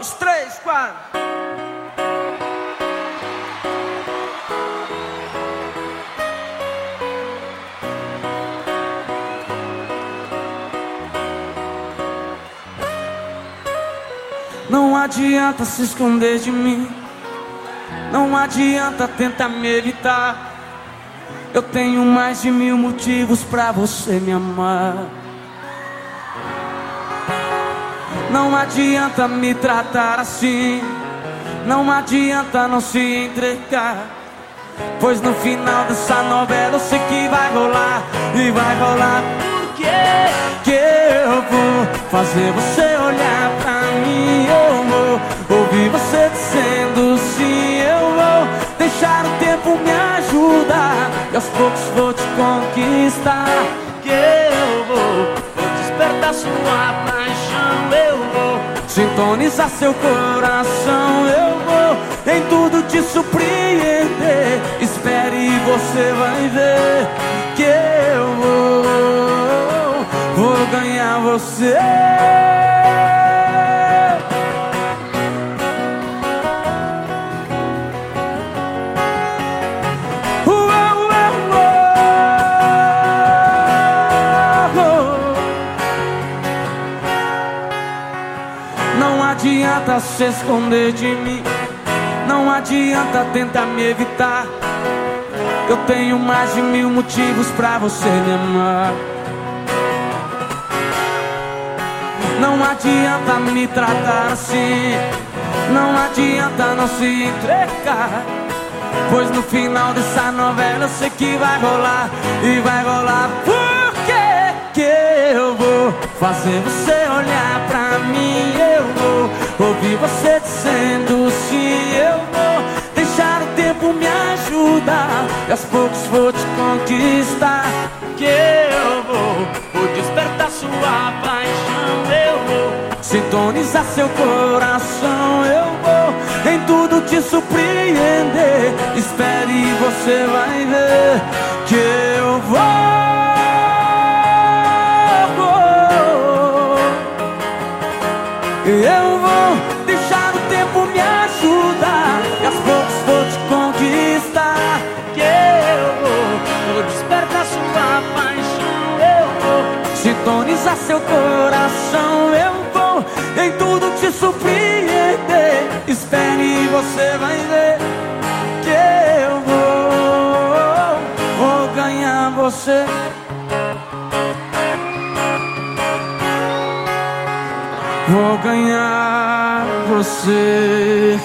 dois, três, quatro. Não adianta se esconder de mim. Não adianta tentar me evitar. Eu tenho mais de mil motivos pra você me amar. Não adianta me tratar assim. Não adianta não se entregar. Pois no final dessa novela eu sei que vai rolar. E vai rolar porque que eu vou fazer você olhar pra mim. Eu vou ouvir você dizendo sim. Eu vou deixar o tempo me ajudar. E aos poucos vou te conquistar. Que eu vou, sua paixão. Eu vou sintonizar seu coração. Eu vou em tudo te surpreender. Espere e você vai ver que eu vou, vou ganhar você. Adianta se esconder de mim. Não adianta tentar me evitar. Eu tenho mais de mil motivos pra você me amar. Não adianta me tratar assim. Não adianta não se entregar. Pois no final dessa novela eu sei que vai rolar. E vai rolar porque que eu vou fazer você olhar pra mim. Ouvir você dizendo sim. Eu vou deixar o tempo me ajudar. E aos poucos vou te conquistar. Que eu vou, vou despertar sua paixão. Eu vou sintonizar seu coração. Eu vou em tudo te surpreender. Espere e você vai ver que eu vou. Seu coração. Eu vou em tudo te surpreender. Espere e você vai ver que eu vou, vou ganhar você. Vou ganhar você.